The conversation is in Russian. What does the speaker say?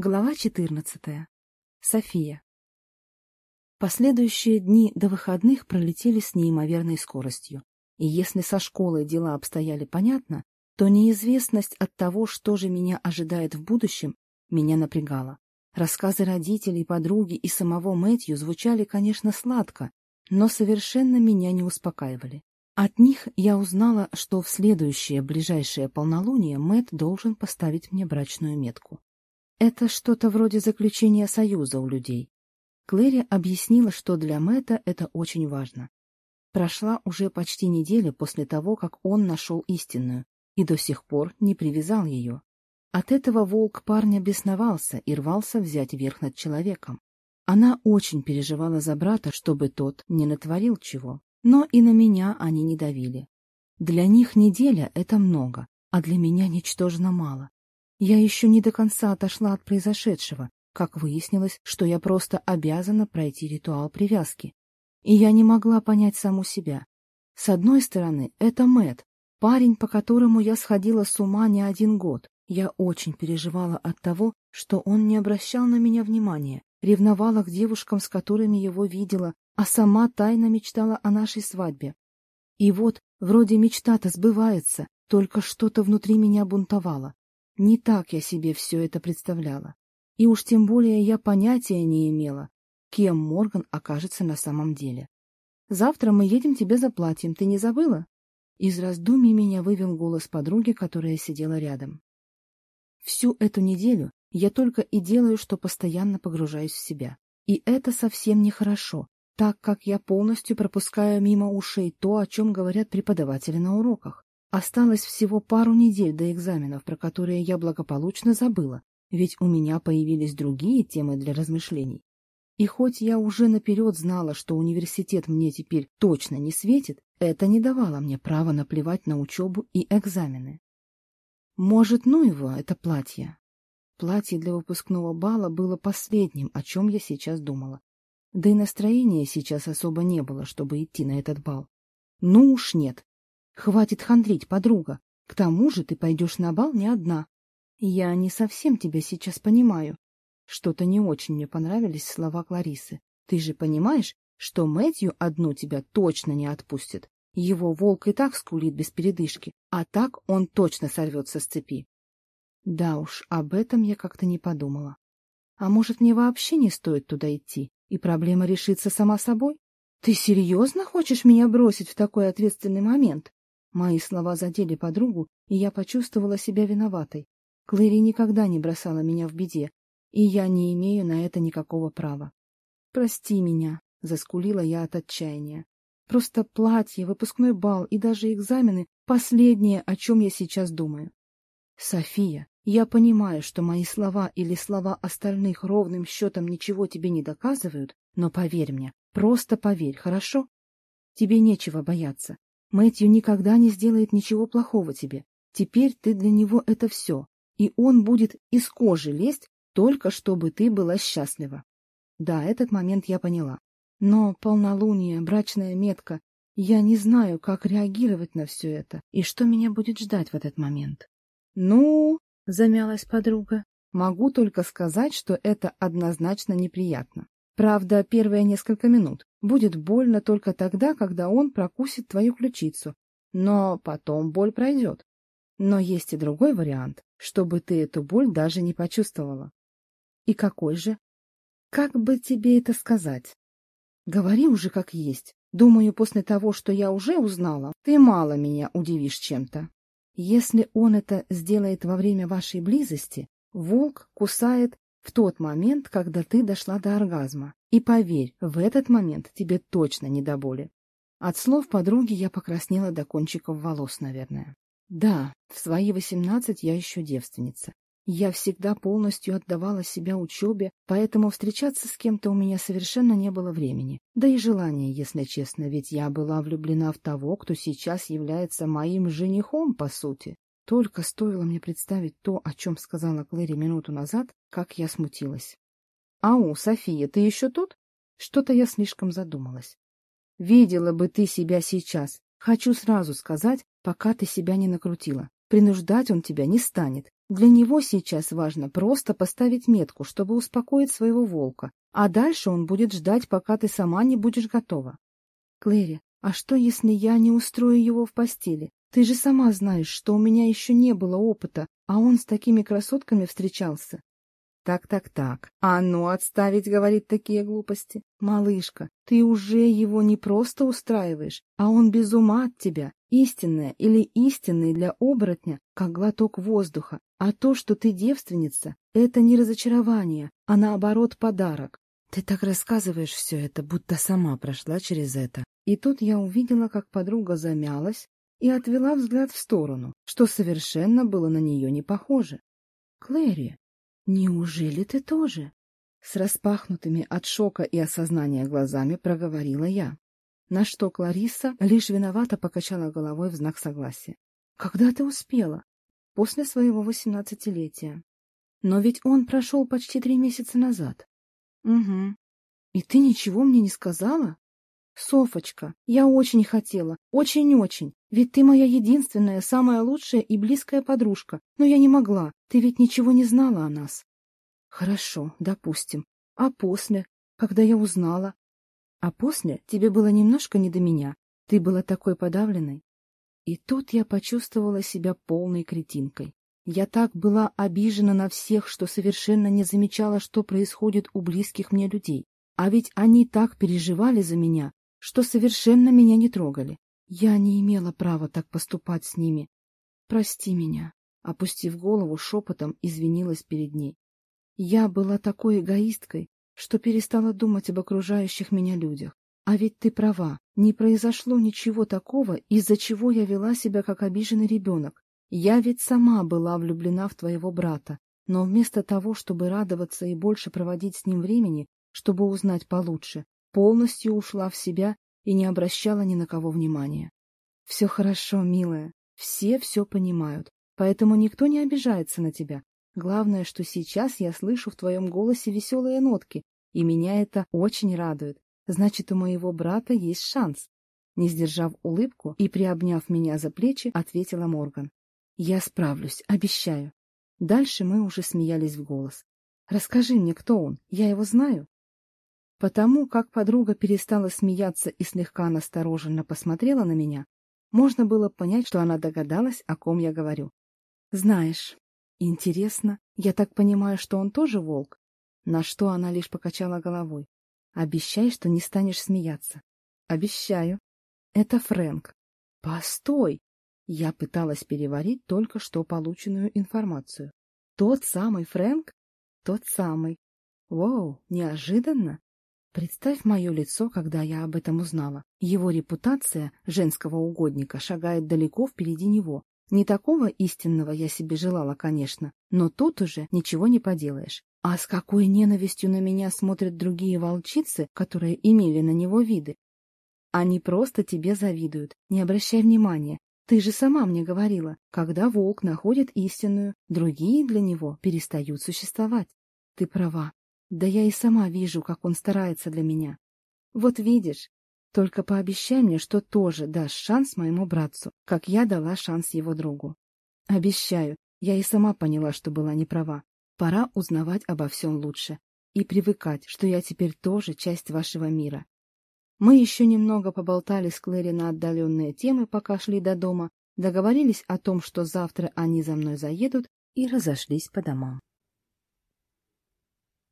Глава 14. София. Последующие дни до выходных пролетели с неимоверной скоростью. И если со школой дела обстояли понятно, то неизвестность от того, что же меня ожидает в будущем, меня напрягала. Рассказы родителей, подруги и самого Мэтью звучали, конечно, сладко, но совершенно меня не успокаивали. От них я узнала, что в следующее ближайшее полнолуние Мэт должен поставить мне брачную метку. Это что-то вроде заключения союза у людей. Клэри объяснила, что для Мэтта это очень важно. Прошла уже почти неделя после того, как он нашел истинную, и до сих пор не привязал ее. От этого волк парня бесновался и рвался взять верх над человеком. Она очень переживала за брата, чтобы тот не натворил чего, но и на меня они не давили. Для них неделя — это много, а для меня ничтожно мало. Я еще не до конца отошла от произошедшего, как выяснилось, что я просто обязана пройти ритуал привязки. И я не могла понять саму себя. С одной стороны, это Мэт, парень, по которому я сходила с ума не один год. Я очень переживала от того, что он не обращал на меня внимания, ревновала к девушкам, с которыми его видела, а сама тайно мечтала о нашей свадьбе. И вот, вроде мечта-то сбывается, только что-то внутри меня бунтовало. Не так я себе все это представляла. И уж тем более я понятия не имела, кем Морган окажется на самом деле. «Завтра мы едем тебе за заплатим, ты не забыла?» Из раздумий меня вывел голос подруги, которая сидела рядом. Всю эту неделю я только и делаю, что постоянно погружаюсь в себя. И это совсем нехорошо, так как я полностью пропускаю мимо ушей то, о чем говорят преподаватели на уроках. Осталось всего пару недель до экзаменов, про которые я благополучно забыла, ведь у меня появились другие темы для размышлений. И хоть я уже наперед знала, что университет мне теперь точно не светит, это не давало мне права наплевать на учебу и экзамены. Может, ну его, это платье. Платье для выпускного бала было последним, о чем я сейчас думала. Да и настроения сейчас особо не было, чтобы идти на этот бал. Ну уж нет, Хватит хандрить, подруга. К тому же ты пойдешь на бал не одна. Я не совсем тебя сейчас понимаю. Что-то не очень мне понравились слова Кларисы. Ты же понимаешь, что Мэтью одну тебя точно не отпустит. Его волк и так скулит без передышки, а так он точно сорвется с цепи. Да уж, об этом я как-то не подумала. А может, мне вообще не стоит туда идти, и проблема решится сама собой? Ты серьезно хочешь меня бросить в такой ответственный момент? Мои слова задели подругу, и я почувствовала себя виноватой. Клэри никогда не бросала меня в беде, и я не имею на это никакого права. «Прости меня», — заскулила я от отчаяния. «Просто платье, выпускной бал и даже экзамены — последнее, о чем я сейчас думаю». «София, я понимаю, что мои слова или слова остальных ровным счетом ничего тебе не доказывают, но поверь мне, просто поверь, хорошо? Тебе нечего бояться. Мэтью никогда не сделает ничего плохого тебе. Теперь ты для него это все, и он будет из кожи лезть, только чтобы ты была счастлива. Да, этот момент я поняла. Но полнолуние, брачная метка, я не знаю, как реагировать на все это и что меня будет ждать в этот момент. Ну, замялась подруга, могу только сказать, что это однозначно неприятно. Правда, первые несколько минут. Будет больно только тогда, когда он прокусит твою ключицу. Но потом боль пройдет. Но есть и другой вариант, чтобы ты эту боль даже не почувствовала. И какой же? Как бы тебе это сказать? Говори уже как есть. Думаю, после того, что я уже узнала, ты мало меня удивишь чем-то. Если он это сделает во время вашей близости, волк кусает в тот момент, когда ты дошла до оргазма. И поверь, в этот момент тебе точно не до боли. От слов подруги я покраснела до кончиков волос, наверное. Да, в свои восемнадцать я еще девственница. Я всегда полностью отдавала себя учебе, поэтому встречаться с кем-то у меня совершенно не было времени. Да и желания, если честно, ведь я была влюблена в того, кто сейчас является моим женихом, по сути. Только стоило мне представить то, о чем сказала Клэри минуту назад, как я смутилась ау софия ты еще тут что то я слишком задумалась видела бы ты себя сейчас хочу сразу сказать пока ты себя не накрутила принуждать он тебя не станет для него сейчас важно просто поставить метку чтобы успокоить своего волка а дальше он будет ждать пока ты сама не будешь готова клэри а что если я не устрою его в постели ты же сама знаешь что у меня еще не было опыта а он с такими красотками встречался так, так, так. А ну, отставить, говорить такие глупости. Малышка, ты уже его не просто устраиваешь, а он без ума от тебя. Истинное или истинный для оборотня, как глоток воздуха. А то, что ты девственница, это не разочарование, а наоборот подарок. Ты так рассказываешь все это, будто сама прошла через это. И тут я увидела, как подруга замялась и отвела взгляд в сторону, что совершенно было на нее не похоже. «Клэри, Неужели ты тоже? С распахнутыми от шока и осознания глазами проговорила я, на что Клариса лишь виновато покачала головой в знак согласия. Когда ты успела? После своего восемнадцатилетия. Но ведь он прошел почти три месяца назад. Угу. И ты ничего мне не сказала? Софочка, я очень хотела, очень-очень, ведь ты моя единственная, самая лучшая и близкая подружка, но я не могла, ты ведь ничего не знала о нас. Хорошо, допустим. А после, когда я узнала? А после тебе было немножко не до меня, ты была такой подавленной. И тут я почувствовала себя полной кретинкой. Я так была обижена на всех, что совершенно не замечала, что происходит у близких мне людей. А ведь они так переживали за меня, что совершенно меня не трогали. Я не имела права так поступать с ними. Прости меня, опустив голову шепотом, извинилась перед ней. Я была такой эгоисткой, что перестала думать об окружающих меня людях. А ведь ты права, не произошло ничего такого, из-за чего я вела себя как обиженный ребенок. Я ведь сама была влюблена в твоего брата, но вместо того, чтобы радоваться и больше проводить с ним времени, чтобы узнать получше, полностью ушла в себя и не обращала ни на кого внимания. «Все хорошо, милая, все все понимают, поэтому никто не обижается на тебя. Главное, что сейчас я слышу в твоем голосе веселые нотки, и меня это очень радует. Значит, у моего брата есть шанс». Не сдержав улыбку и приобняв меня за плечи, ответила Морган. «Я справлюсь, обещаю». Дальше мы уже смеялись в голос. «Расскажи мне, кто он? Я его знаю?» Потому как подруга перестала смеяться и слегка настороженно посмотрела на меня, можно было понять, что она догадалась, о ком я говорю. «Знаешь, интересно, я так понимаю, что он тоже волк?» На что она лишь покачала головой. «Обещай, что не станешь смеяться». «Обещаю». «Это Фрэнк». «Постой!» Я пыталась переварить только что полученную информацию. «Тот самый Фрэнк?» «Тот самый». «Воу, неожиданно!» Представь мое лицо, когда я об этом узнала. Его репутация женского угодника шагает далеко впереди него. Не такого истинного я себе желала, конечно, но тут уже ничего не поделаешь. А с какой ненавистью на меня смотрят другие волчицы, которые имели на него виды? Они просто тебе завидуют, не обращай внимания. Ты же сама мне говорила, когда волк находит истинную, другие для него перестают существовать. Ты права, да я и сама вижу, как он старается для меня. Вот видишь, только пообещай мне, что тоже дашь шанс моему братцу, как я дала шанс его другу. Обещаю, я и сама поняла, что была не права. Пора узнавать обо всем лучше и привыкать, что я теперь тоже часть вашего мира. Мы еще немного поболтали с Клэри на отдаленные темы, пока шли до дома, договорились о том, что завтра они за мной заедут, и разошлись по домам.